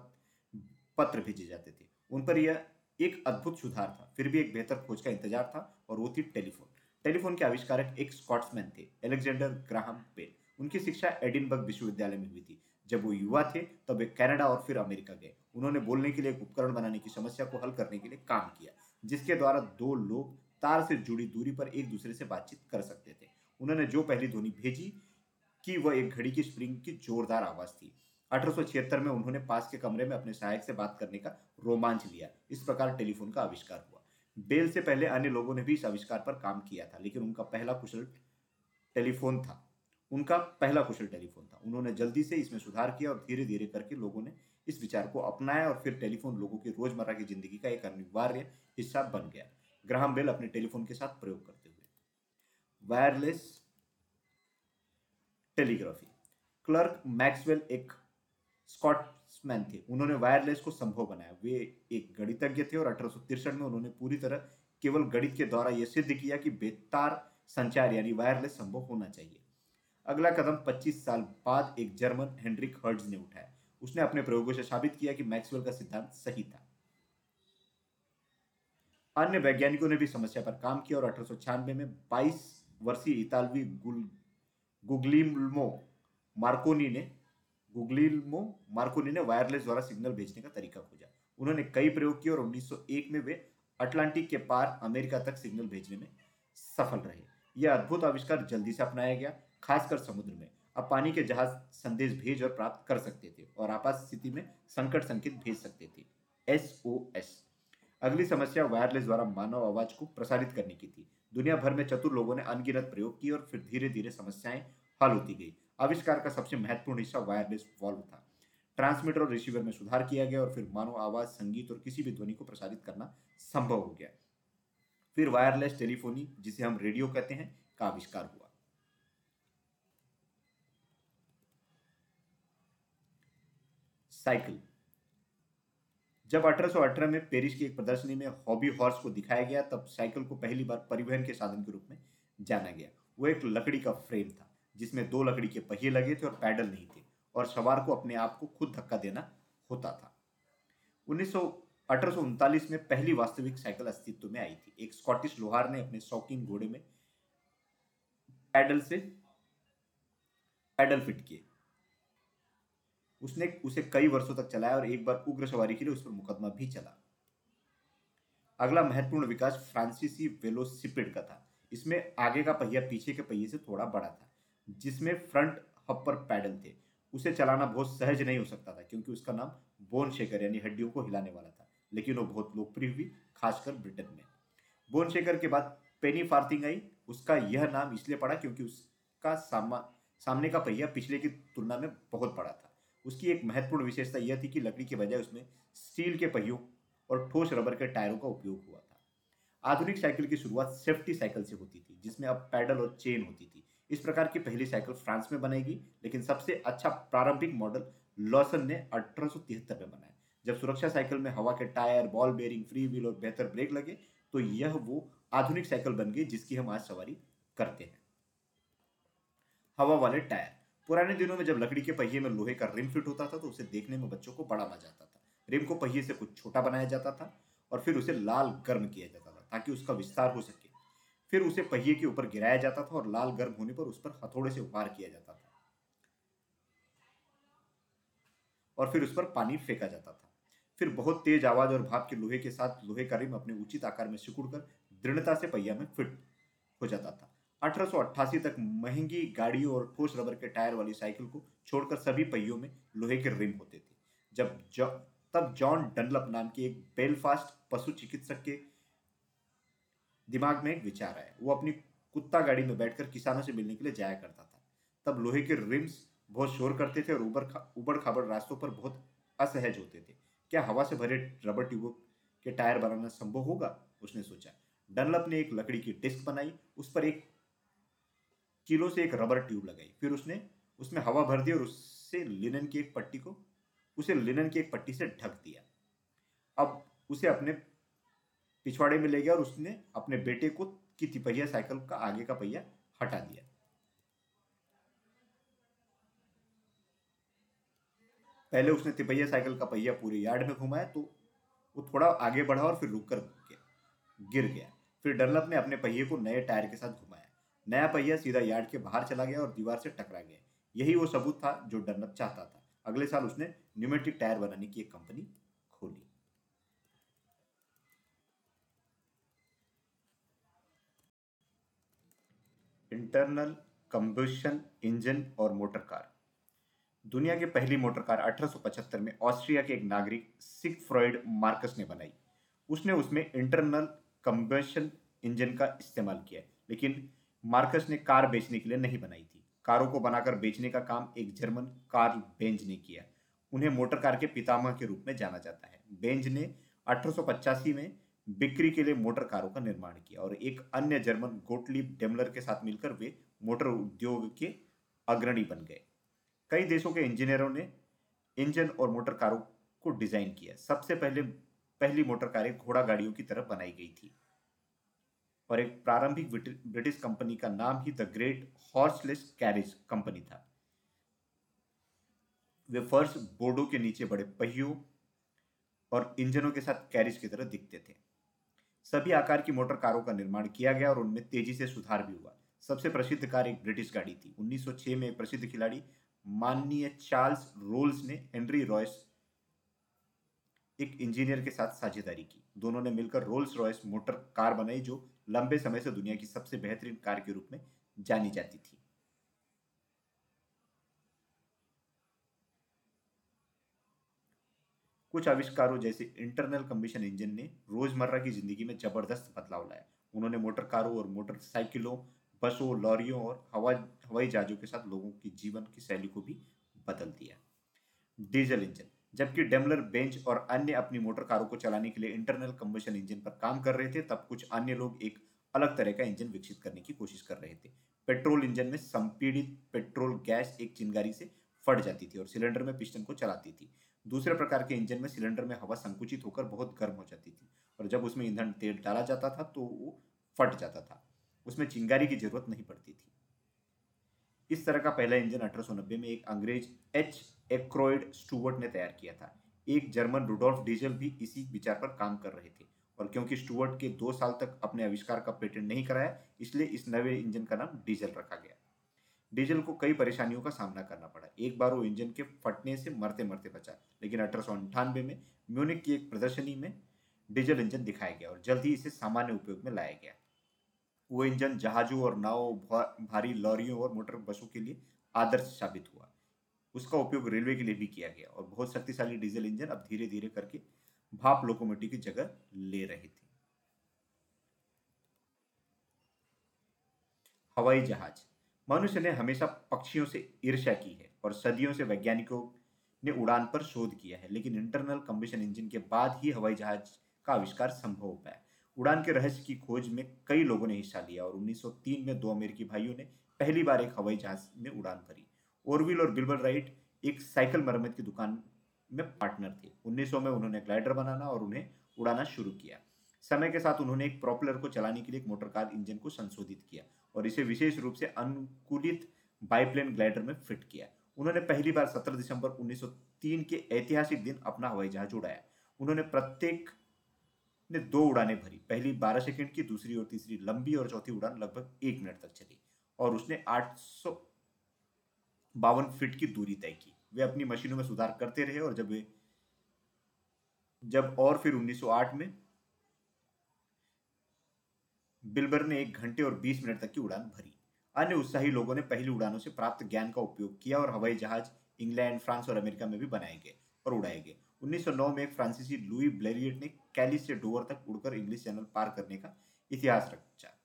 पत्र भेजे जाते थे, उन पर यह एक अद्भुत सुधार था। फिर भी एक बेहतर खोज का इंतज़ार था और वो थी टेलीफोन। टेलीफोन के आविष्कारक एक स्कॉट्समैन थे, एलेक्जेंडर ग्राहम बेल उनकी शिक्षा एडिनबर्ग विश्वविद्यालय में हुई थी। जब वो युवा थे, तब वे कनाडा और फिर अमेरिका गए। उन्होंने बोलने के लिए एक उपकरण बनाने की समस्या को हल करने के लिए काम किया, जिसके द्वारा दो लोग तार से जुड़ी दूरी पर एक दूसरे से बातचीत कर सकते थे। उन्होंने जो पहली ध्वनि भेजी कि वह एक घड़ी की स्प्रिंग की जोरदार आवाज़ थी। अठारह में उन्होंने पास के कमरे में अपने सहायक से बात करने का रोमांच लिया। इस प्रकार टेलीफोन का आविष्कार हुआ। बेल से पहले अन्य लोगों ने भी इस आविष्कार पर काम किया था, लेकिन उनका पहला कुशल टेलीफोन था। उनका पहला कुशल टेलीफोन था। उन्होंने जल्दी से इसमें सुधार किया और धीरे धीरे करके लोगों ने इस विचार को अपनाया और फिर टेलीफोन लोगों की रोज़मर्रा की ज़िंदगी का एक अनिवार्य हिस्सा बन गया। ग्राहम बेल अपने टेलीफोन के साथ प्रयोग करते हुए। Wireless telegraphy. क्लर्क मैक्सवेल एक स्कॉट्समैन थे। उन्होंने वायरलेस को संभव बनाया। वे एक गणितज्ञ थे और अठारह में उन्होंने पूरी तरह केवल गणित के द्वारा यह सिद्ध किया कि बेतार संचार यानी वायरलेस संभव होना चाहिए। अगला कदम 25 साल बाद एक जर्मन, हेनरिक हर्ट्ज ने उठाया। उसने अपने प्रयोगों से साबित किया कि मैक्सवेल का सिद्धांत सही था। अन्य वैज्ञानिकों ने भी समस्या पर काम किया और अठारह सौ छियानवे में 22 वर्षीय इतालवी गुगलिमो मार्कोनी ने गुगलिमो मार्कोनी ने वायरलेस द्वारा सिग्नल भेजने का तरीका खोजा। उन्होंने कई प्रयोग किए और 1901 में वे अटलांटिक के पार अमेरिका तक सिग्नल भेजने में सफल रहे। यह अद्भुत आविष्कार जल्दी से अपनाया गया, खासकर समुद्र में। अब पानी के जहाज़ संदेश भेज और प्राप्त कर सकते थे और आपात स्थिति में संकट संकेत भेज सकते थे। एस। अगली समस्या वायरलेस द्वारा मानव आवाज़ को प्रसारित करने की थी। दुनिया भर में चतुर लोगों ने अनगिनत प्रयोग किए और फिर धीरे धीरे समस्याएँ हल होती गई। आविष्कार का सबसे महत्वपूर्ण हिस्सा वायरलेस वॉल्व था। ट्रांसमीटर और रिसीवर में सुधार किया गया और फिर मानव आवाज़, संगीत और किसी भी ध्वनि को प्रसारित करना संभव हो गया। फिर वायरलेस टेलीफोनी, जिसे हम रेडियो कहते हैं, का आविष्कार हुआ। साइकिल। जब 1818 में पेरिस की एक प्रदर्शनी में हॉबी हॉर्स को दिखाया गया, तब साइकिल को पहली बार परिवहन के साधन के रूप में जाना गया। वो एक लकड़ी का फ्रेम था, जिसमें दो लकड़ी के पहिए लगे थे और पैडल नहीं थे, और सवार को अपने आप को खुद धक्का देना होता था। उन्नीस अठारह में पहली वास्तविक साइकिल अस्तित्व में आई थी। एक स्कॉटिश लोहार ने अपने शौकीन घोड़े में पैडल से पैडल फिट किए। उसने उसे कई वर्षों तक चलाया और एक बार उग्र सवारी के लिए उस पर मुकदमा भी चला। अगला महत्वपूर्ण विकास फ्रांसीसी वेलोसिपिड का था। इसमें आगे का पहिया पीछे के पहिए से थोड़ा बड़ा था, जिसमें फ्रंट हपर पैडल थे। उसे चलाना बहुत सहज नहीं हो सकता था, क्योंकि उसका नाम बोन शेकर यानी हड्डियों को हिलाने वाला था, लेकिन वो बहुत लोकप्रिय हुई, खासकर ब्रिटेन में। बोन शेकर के बाद पेनी फार्थिंग आई, उसका यह नाम इसलिए पड़ा क्योंकि उसका सामा, सामने का पहिया पिछले की तुलना में बहुत बड़ा था। उसकी एक महत्वपूर्ण विशेषता यह थी कि लकड़ी के बजाय उसमें स्टील के पहियों और ठोस रबर के टायरों का उपयोग हुआ था। आधुनिक साइकिल की शुरुआत सेफ्टी साइकिल से होती थी, जिसमें अब पैडल और चेन होती थी। इस प्रकार की पहली साइकिल फ्रांस में बनेगी, लेकिन सबसे अच्छा प्रारंभिक मॉडल लॉसन ने अठारह में बनाया। जब सुरक्षा साइकिल में हवा के tyre, ball bearing free wheel और बेहतर ब्रेक लगे तो यह वो आधुनिक साइकिल बन गई जिसकी हम आज सवारी करते हैं। हवा वाले टायर। पुराने दिनों में जब लकड़ी के पहिए में लोहे का रिम फिट होता था तो उसे देखने में बच्चों को बड़ा मज़ा आता था। रिम को पहिए से कुछ छोटा बनाया जाता था और फिर उसे लाल गर्म किया जाता था ताकि उसका विस्तार हो सके। फिर उसे पहिए के ऊपर गिराया जाता था और लाल गर्म होने पर उस पर हथौड़े से उपार किया जाता था। और फिर उस पर पानी फेंका जाता था। फिर बहुत तेज आवाज़ और भाप के लोहे के साथ लोहे का रिम अपने उचित आकार में सिकुड़ कर दृढ़ता से पहिया में फिट हो जाता था। 1888 तक महँगी गाड़ियों और ठोस रबर के टायर वाली साइकिल को छोड़कर सभी पहियों में लोहे के रिम होते थे। जब जौ, तब जॉन डनलप नाम के एक बेलफास्ट पशु चिकित्सक के दिमाग में एक विचार आया। वो अपनी कुत्ता गाड़ी में बैठकर किसानों से मिलने के लिए जाया करता था। तब लोहे के रिम्स बहुत शोर करते थे और उबड़ उबड़ खाबड़ रास्तों पर बहुत असहज होते थे। क्या हवा से भरे रबर ट्यूबों के टायर बनाना संभव होगा? उसने सोचा। डनलप ने एक लकड़ी की डिस्क बनाई उस पर एक किलो से एक रबर ट्यूब लगाई। फिर उसने, उसमें हवा भर दी और उससे लिनन की एक पट्टी को, उसे लिनन की एक पट्टी से ढक दिया। अब उसे अपने पिछवाड़े में ले गया और उसने अपने बेटे को की तिपहिया साइकिल का आगे का पहिया हटा दिया। पहले उसने तिपहिया साइकिल का पहिया पूरे यार्ड में घुमाया तो वो थोड़ा आगे बढ़ा और फिर रुक कर गिर गया। फिर डनलप ने अपने पहिए को नए टायर के साथ घुमाया। नया पहिया सीधा यार्ड के बाहर चला गया और दीवार से टकरा गया। यही वो सबूत था जो डनलप चाहता था। अगले साल उसने न्यूमेटिक टायर बनाने की एक कंपनी खोली। इंटरनल कंबशन इंजन और मोटर कार। दुनिया की पहली मोटर कार 1875 में ऑस्ट्रिया के एक नागरिक सिक फ्रॉइड मार्कस ने बनाई। उसने उसमें इंटरनल कंबशन इंजन का इस्तेमाल किया, लेकिन मार्कस ने कार बेचने के लिए नहीं बनाई थी। कारों को बनाकर बेचने का काम एक जर्मन कार्ल बेंज ने किया। उन्हें मोटर कार के पितामह के रूप में जाना जाता है। बेंज ने अठारह में बिक्री के लिए मोटर कारों का निर्माण किया और एक अन्य जर्मन गोटलीब डेमलर के साथ मिलकर वे मोटर उद्योग के अग्रणी बन गए। कई देशों के इंजीनियरों ने इंजन और मोटर कारों को डिज़ाइन किया। सबसे पहले पहली मोटर कारें घोड़ा गाड़ियों की तरफ़ बनाई गई थी। और एक प्रारंभिक ब्रिटिश कंपनी का नाम ही the great horseless carriage company था। वे फर्श बोर्डो के नीचे बड़े पहियों और इंजनों के साथ कैरिज की तरह दिखते थे। सभी आकार की मोटर कारों का निर्माण किया गया और उनमें तेज़ी से सुधार भी हुआ। सबसे प्रसिद्ध कार एक ब्रिटिश गाड़ी थी। 1906 में प्रसिद्ध खिलाड़ी माननीय चार्ल्स रोल्स ने हेनरी रॉयस एक इंजीनियर के साथ साझेदारी की। दोनों ने मिलकर रोल्स रॉयस मोटर कार बनाई, जो लंबे समय से दुनिया की सबसे बेहतरीन कार के रूप में जानी जाती थी। कुछ आविष्कारों जैसे इंटरनल कम्बिशन इंजन ने रोज़मर्रा की ज़िंदगी में ज़बरदस्त बदलाव लाया। उन्होंने मोटर कारों और मोटरसाइकिलों बसों, लॉरियों और हवा, हवाई जहाजों के साथ लोगों की जीवन की शैली को भी बदल दिया। डीजल इंजन जबकि डेमलर बेंच और अन्य अपनी मोटर कारों को चलाने के लिए इंटरनल कम्बशन इंजन पर काम कर रहे थे, तब कुछ अन्य लोग एक अलग तरह का इंजन विकसित करने की कोशिश कर रहे थे। पेट्रोल इंजन में संपीड़ित पेट्रोल गैस एक चिंगारी से फट जाती थी और सिलेंडर में पिस्टन को चलाती थी। दूसरे प्रकार के इंजन में सिलेंडर में हवा संकुचित होकर बहुत गर्म हो जाती थी और जब उसमें ईंधन तेल डाला जाता था तो वो फट जाता था। उसमें चिंगारी की ज़रूरत नहीं पड़ती थी। इस तरह का पहला इंजन अठारह में एक अंग्रेज़ एच एक्रोइड स्टूवर्ट ने तैयार किया था। एक जर्मन रुडोल्फ डीजल भी इसी विचार पर काम कर रहे थे। और क्योंकि स्टूवर्ट के दो साल तक अपने आविष्कार का पेटेंट नहीं कराया, इसलिए इस नवे इंजन का नाम डीजल रखा गया। डीजल को कई परेशानियों का सामना करना पड़ा। एक बार वो इंजन के फटने से मरते मरते बचा। लेकिन अठारह में म्यूनिक की एक प्रदर्शनी में डीजल इंजन दिखाया गया और जल्द ही इसे सामान्य उपयोग में लाया गया। वो इंजन जहाजों और नाव भारी लॉरियों और मोटर बसों के लिए आदर्श साबित हुआ। उसका उपयोग रेलवे के लिए भी किया गया और बहुत शक्तिशाली डीजल इंजन अब धीरे धीरे करके भाप लोकोमोटिव की जगह ले रहे थे। हवाई जहाज़। मनुष्य ने हमेशा पक्षियों से ईर्ष्या की है और सदियों से वैज्ञानिकों ने उड़ान पर शोध किया है, लेकिन इंटरनल कंबेशन इंजन के बाद ही हवाई जहाज़ का आविष्कार संभव हो पाया। उड़ान के रहस्य की खोज में कई लोगों ने हिस्सा लिया और 1903 में दो अमेरिकी भाइयों ने पहली बार एक हवाई जहाज़ में उड़ान भरी। ओरविल और बिल्बर राइट एक साइकिल मरम्मत की दुकान में पार्टनर थे। 1900 में उन्होंने ग्लाइडर बनाना और उन्हें उड़ाना शुरू किया। समय के साथ उन्होंने एक प्रॉपलर को चलाने के लिए एक मोटरकार इंजन को संशोधित किया और इसे विशेष रूप से अनुकूलित बाइप्लेन ग्लाइडर में फिट किया। उन्होंने पहली बार 17 दिसंबर 1903 के ऐतिहासिक दिन अपना हवाई जहाज़ उड़ाया। उन्होंने प्रत्येक ने दो उड़ानें भरी। पहली 12 सेकंड की, दूसरी और तीसरी लंबी और चौथी उड़ान लगभग एक मिनट तक चली और उसने आठ बावन फीट की दूरी तय की। वे अपनी मशीनों में सुधार करते रहे और जब वे जब और फिर 1908 में बिल्बर ने एक घंटे और बीस मिनट तक की उड़ान भरी। अन्य उत्साही लोगों ने पहली उड़ानों से प्राप्त ज्ञान का उपयोग किया और हवाई जहाज़ इंग्लैंड, फ्रांस और अमेरिका में भी बनाए गए और उड़ाए गए। 1909 में एक फ्रांसीसी लुई ब्लेरियट ने कैलिस से डोवर तक उड़कर इंग्लिश चैनल पार करने का इतिहास रचा।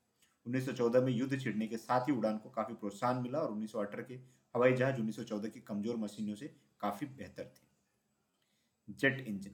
1914 में युद्ध छिड़ने के साथ ही उड़ान को काफ़ी प्रोत्साहन मिला और 1918 के हवाई जहाज़ 1914 की कमज़ोर मशीनों से काफ़ी बेहतर थे। Jet engine.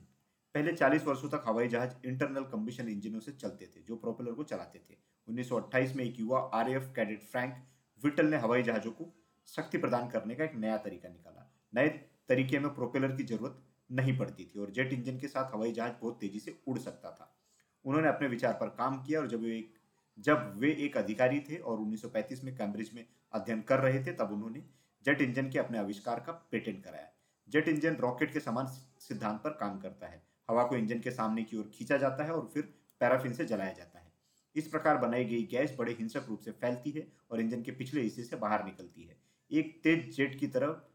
पहले 40 वर्षों तक हवाई जहाज़ इंटरनल कम्बिशन इंजनों से चलते थे, जो प्रोपेलर को चलाते थे। 1928 में एक युवा आरएफ कैडेट फ्रैंक विटल ने हवाई जहाजों को शक्ति प्रदान करने का एक नया तरीका निकाला। नए तरीके में प्रोपेलर की ज़रूरत नहीं पड़ती थी और जेट इंजन के साथ हवाई जहाज़ बहुत तेज़ी से उड़ सकता था। उन्होंने अपने विचार पर काम किया और जब वे एक, जब वे एक अधिकारी थे और 1935 में कैम्ब्रिज में अध्ययन कर रहे थे, तब उन्होंने जेट इंजन के अपने आविष्कार का पेटेंट कराया। जेट इंजन रॉकेट के समान सिद्धांत पर काम करता है। हवा को इंजन के सामने की ओर खींचा जाता है और फिर पैराफिन से जलाया जाता है। इस प्रकार बनाई गई गैस बड़े हिंसक रूप से फैलती है और इंजन के पिछले हिस्से से बाहर निकलती है। एक तेज जेट की तरफ़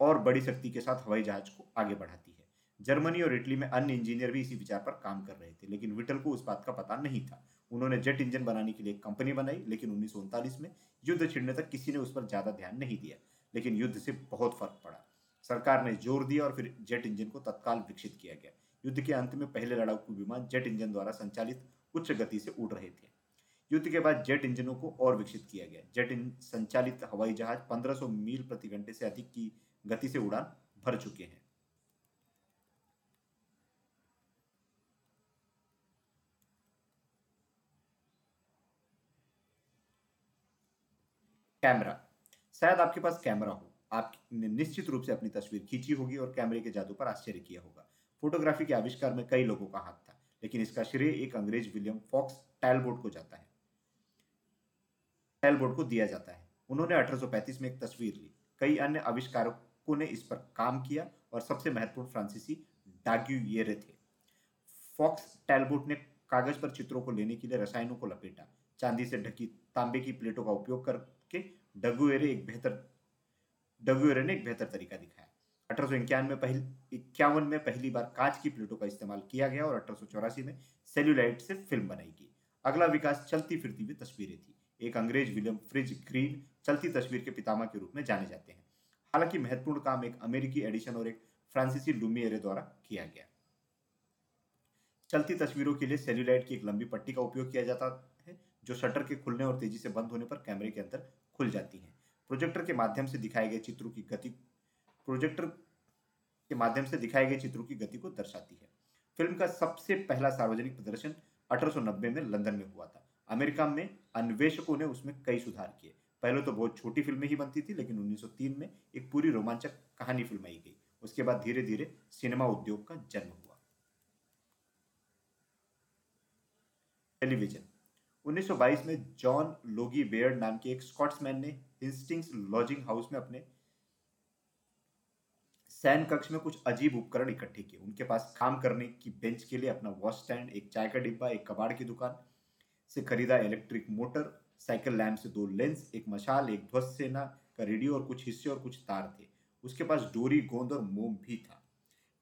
और बड़ी शक्ति के साथ हवाई जहाज़ को आगे बढ़ाती है। जर्मनी और इटली में अन्य इंजीनियर भी इसी विचार पर काम कर रहे थे, लेकिन विटल को उस बात का पता नहीं था। उन्होंने जेट इंजन बनाने के लिए एक कंपनी बनाई, लेकिन उन्नीस में युद्ध छिड़ने तक किसी ने उस पर ज़्यादा ध्यान नहीं दिया, लेकिन युद्ध से बहुत फ़र्क पड़ा। सरकार ने ज़ोर दिया और फिर जेट इंजन को तत्काल विकसित किया गया। युद्ध के अंत में पहले लड़ाकू विमान जेट इंजन द्वारा संचालित उच्च गति से उड़ रहे थे। युद्ध के बाद जेट इंजनों को और विकसित किया गया। जेट संचालित हवाई जहाज़ 1500 मील प्रति घंटे से अधिक की गति से उड़ान भर चुके हैं। कैमरा। शायद आपके पास कैमरा हो। आपने निश्चित रूप से अपनी तस्वीर खींची होगी और कैमरे के जादू पर आश्चर्य किया होगा। फोटोग्राफी के आविष्कार में कई लोगों का हाथ था, लेकिन इसका श्रेय एक अंग्रेज़ विलियम फॉक्स टैलबोर्ड को जाता है। टैलबोर्ड को दिया जाता है। उन्होंने 1835 में एक तस्वीर ली। कई अन्य आविष्कारक ने इस पर काम किया और सबसे महत्वपूर्ण फ्रांसीसी डाग्यूयेरे थे। फॉक्स टैलबोर्ड ने कागज़ पर चित्रों को लेने के लिए रसायनों को लपेटा। चांदी से ढकी तांबे की प्लेटों का उपयोग करके डगुएरे एक बेहतर, डगुएरे ने एक बेहतर तरीका दिखाया। अठारह सौ इक्यावन में पहली, इक्यावन में पहली बार कांच की प्लेटों का इस्तेमाल किया गया और अठारह सौ चौरासी में सेल्यूलाइट से फ़िल्म बनाई गई। अगला विकास चलती फिरती हुई तस्वीरें थी। एक अंग्रेज़ विलियम फ्रिज ग्रीन चलती तस्वीर के पितामा के रूप में जाने जाते हैं। हालाँकि महत्वपूर्ण काम एक अमेरिकी एडिशन और एक फ्रांसीसी लुमियरे द्वारा किया गया। चलती तस्वीरों के लिए सेल्यूलाइट की एक लंबी पट्टी का उपयोग किया जाता है, जो शटर के खुलने और तेज़ी से बंद होने पर कैमरे के अंदर खुल जाती है। प्रोजेक्टर के माध्यम से दिखाए गए चित्रों की गति, प्रोजेक्टर के माध्यम से दिखाए गए चित्रों की गति को दर्शाती है। फ़िल्म का सबसे पहला सार्वजनिक प्रदर्शन 1890 में लंदन में हुआ था। अमेरिका में अन्वेषकों ने उसमें कई सुधार किए। पहले तो बहुत छोटी फ़िल्में ही बनती थी, लेकिन 1903 में एक पूरी रोमांचक कहानी फिल्माई गई। उसके बाद धीरे धीरे सिनेमा उद्योग का जन्म हुआ। टेलीविज़न। 1922 में जॉन लोगी बेयर्ड नाम के एक स्कॉट्समैन ने हिस्टिंग्स लॉजिंग हाउस में अपने सैन कक्ष में कुछ अजीब उपकरण इकट्ठे किए। उनके पास काम करने की बेंच के लिए अपना वॉश स्टैंड, एक चाय का डिब्बा, एक कबाड़ की दुकान से खरीदा इलेक्ट्रिक मोटर साइकिल लैम्प से दो लेंस, एक मशाल, एक ध्वज सेना, का रेडियो और कुछ हिस्से और कुछ तार थे। उसके पास डोरी, गोंद और मोम भी था।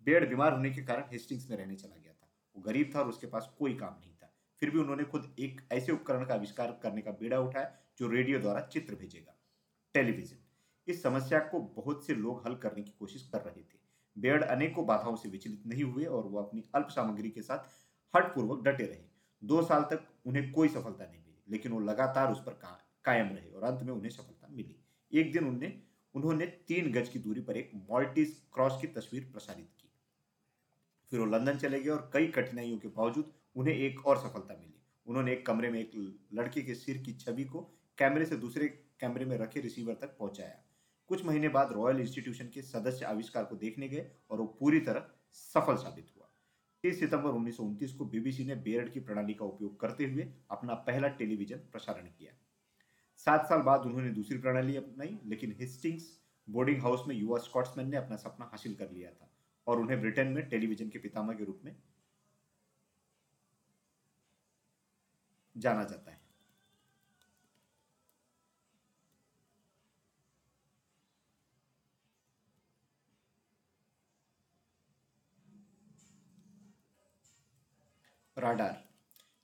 बेड बीमार होने के कारण हेस्टिंग्स में रहने चला गया था। वो गरीब था और उसके पास कोई काम नहीं था। फिर भी उन्होंने खुद एक ऐसे उपकरण का आविष्कार करने का बेड़ा उठाया, जो रेडियो द्वारा चित्र भेजेगा। टेलीविज़न। इस समस्या को बहुत से लोग हल करने की कोशिश कर रहे थे। बेयर्ड अनेकों बाधाओं से विचलित नहीं हुए और वो अपनी अल्प सामग्री के साथ हटपूर्वक डटे रहे। दो साल तक उन्हें कोई सफलता नहीं लेकिन वो लगातार उस पर कायम रहे और अंत में उन्हें सफलता मिली। एक दिन उन्हें उन्होंने तीन गज की दूरी पर एक मॉल्टीज क्रॉस की तस्वीर प्रसारित की। फिर वो लंदन चले गए और कई कठिनाइयों के बावजूद उन्हें एक और सफलता मिली। उन्होंने एक कमरे में एक लड़के के सिर की छवि को कैमरे से दूसरे कैमरे में रखे रिसीवर तक पहुँचाया। कुछ महीने बाद रॉयल इंस्टीट्यूशन के सदस्य आविष्कार को देखने गए और वो पूरी तरह सफल साबित हुआ। तीस सितंबर उन्नीस को बीबीसी ने बेयर्ड की प्रणाली का उपयोग करते हुए अपना पहला टेलीविज़न प्रसारण किया। सात साल बाद उन्होंने दूसरी प्रणाली अपनाई, लेकिन हिस्टिंग्स बोर्डिंग हाउस में युवा स्कॉट्समैन ने अपना सपना हासिल कर लिया था और उन्हें ब्रिटेन में टेलीविज़न के पितामह के रूप में जाना जाता है। राडार।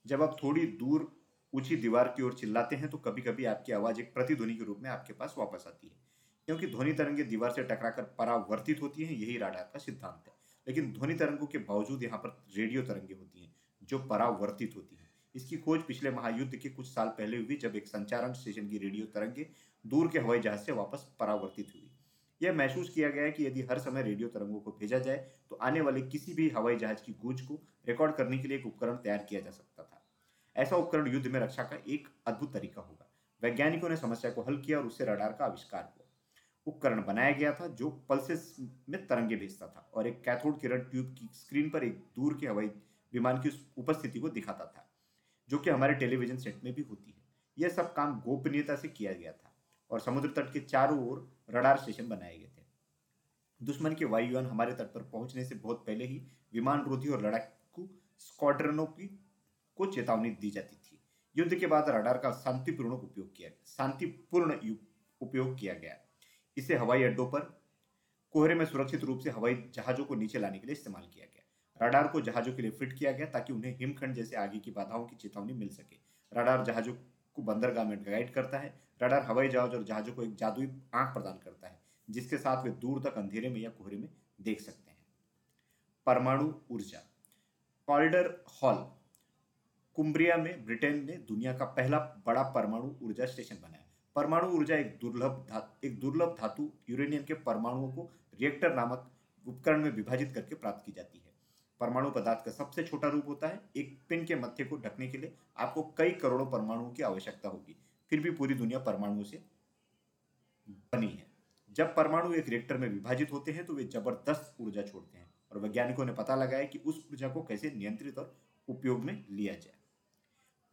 जब आप थोड़ी दूर ऊँची दीवार की ओर चिल्लाते हैं तो कभी कभी आपकी आवाज़ एक प्रतिध्वनि के रूप में आपके पास वापस आती है। क्योंकि ध्वनि तरंगे दीवार से टकराकर परावर्तित होती हैं, यही राडार का सिद्धांत है। लेकिन ध्वनि तरंगों के बावजूद यहाँ पर रेडियो तरंगे होती हैं, जो परावर्तित होती हैं। इसकी खोज पिछले महायुद्ध के कुछ साल पहले हुई, जब एक संचारण स्टेशन की रेडियो तरंगे दूर के हवाई जहाज़ से वापस परावर्तित हुई। यह महसूस किया गया कि यदि हर समय रेडियो तरंगों को भेजा जाए तो आने वाले किसी भी हवाई जहाज़ की गूंज को रिकॉर्ड करने के लिए एक उपकरण तैयार किया जा सकता था। ऐसा उपकरण युद्ध में रक्षा का एक अद्भुत तरीका होगा। वैज्ञानिकों ने समस्या को हल किया और उससे रडार का आविष्कार हुआ। उपकरण बनाया गया था, जो पल्सेस में तरंगे भेजता था और एक कैथोड किरण ट्यूब की स्क्रीन पर एक दूर के हवाई विमान की उपस्थिति को दिखाता था, जो कि हमारे टेलीविज़न सेट में भी होती है। यह सब काम गोपनीयता से किया गया था और समुद्र तट के चारों ओर रडार स्टेशन बनाए गए थे। दुश्मन के वायुयान हमारे तट पर पहुँचने से बहुत पहले ही विमान रोधी और लड़ाकू स्क्वाड्रनों की को चेतावनी दी जाती थी। युद्ध के बाद रडार का शांतिपूर्ण उपयोग किया, शांतिपूर्ण उपयोग किया गया। इसे हवाई अड्डों पर, कोहरे में सुरक्षित रूप से हवाई जहाजों को नीचे लाने के लिए इस्तेमाल किया गया। रडार को जहाजों के लिए फिट किया गया ताकि उन्हें हिमखंड जैसे आगे की बाधाओं की चेतावनी मिल सके। रडार जहाजों को बंदरगाह में गाइड करता है रडार हवाई जहाज़ और जहाजों को एक जादुई आँख प्रदान करता है, जिसके साथ वे दूर तक अंधेरे में या कोहरे में देख सकते हैं। परमाणु ऊर्जा। कॉल्डर हॉल कुम्ब्रिया में ब्रिटेन ने दुनिया का पहला बड़ा परमाणु ऊर्जा स्टेशन बनाया। परमाणु ऊर्जा एक दुर्लभ धातु एक दुर्लभ धातु यूरेनियम के परमाणुओं को रिएक्टर नामक उपकरण में विभाजित करके प्राप्त की जाती है। परमाणु पदार्थ का सबसे छोटा रूप होता है। एक पिन के मध्य को ढकने के लिए आपको कई करोड़ों परमाणुओं की आवश्यकता होगी। फिर भी पूरी दुनिया परमाणुओं से बनी है। जब परमाणु एक रिएक्टर में विभाजित होते हैं तो वे ज़बरदस्त ऊर्जा छोड़ते हैं और वैज्ञानिकों ने पता लगाया कि उस ऊर्जा को कैसे नियंत्रित और उपयोग में लिया जाए।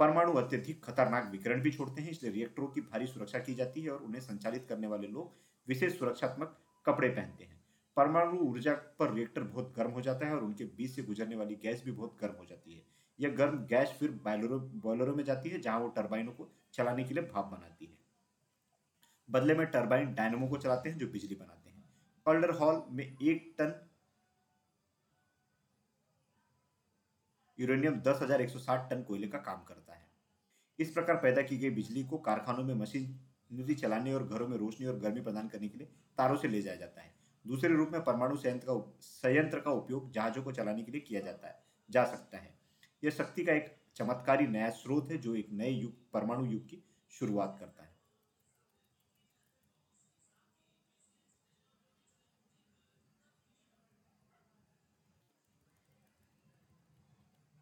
परमाणु अत्यधिक खतरनाक विकिरण भी छोड़ते हैं, इसलिए रिएक्टरों की भारी सुरक्षा की जाती है और उन्हें संचालित करने वाले लोग विशेष सुरक्षात्मक कपड़े पहनते हैं। परमाणु ऊर्जा पर रिएक्टर बहुत गर्म हो जाता है और उनके बीच से गुजरने वाली गैस भी बहुत गर्म हो जाती है। यह गर्म गैस फिर बॉयलरों बॉयलरों में जाती है, जहाँ वो टर्बाइनों को चलाने के लिए भाप बनाती है। बदले में टर्बाइन डायनमो को चलाते हैं, जो बिजली बनाते हैं। कल्डर हॉल में एक टन यूरेनियम दस हज़ार एक सौ साठ टन कोयले का काम करता है। इस प्रकार पैदा की गई बिजली को कारखानों में मशीनरी चलाने और घरों में रोशनी और गर्मी प्रदान करने के लिए तारों से ले जाया जाता है। दूसरे रूप में परमाणु संयंत्र का संयंत्र का उपयोग जहाजों को चलाने के लिए किया जाता है, जा सकता है। यह शक्ति का एक चमत्कारी नया स्रोत है, जो एक नए युग, परमाणु युग की शुरुआत करता है।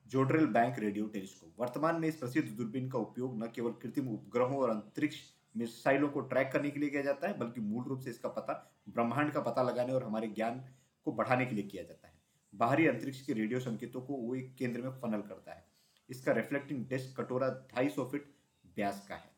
Jodrell Bank radio telescope. वर्तमान में इस प्रसिद्ध दूरबीन का उपयोग न केवल कृत्रिम उपग्रहों और अंतरिक्ष मिसाइलों को ट्रैक करने के लिए किया जाता है, बल्कि मूल रूप से इसका पता, ब्रह्मांड का पता लगाने और हमारे ज्ञान को बढ़ाने के लिए किया जाता है। बाहरी अंतरिक्ष के रेडियो संकेतों को वो एक केंद्र में फनल करता है। इसका रिफ्लेक्टिंग डिस्क कटोरा ढाई सौ फिट व्यास का है।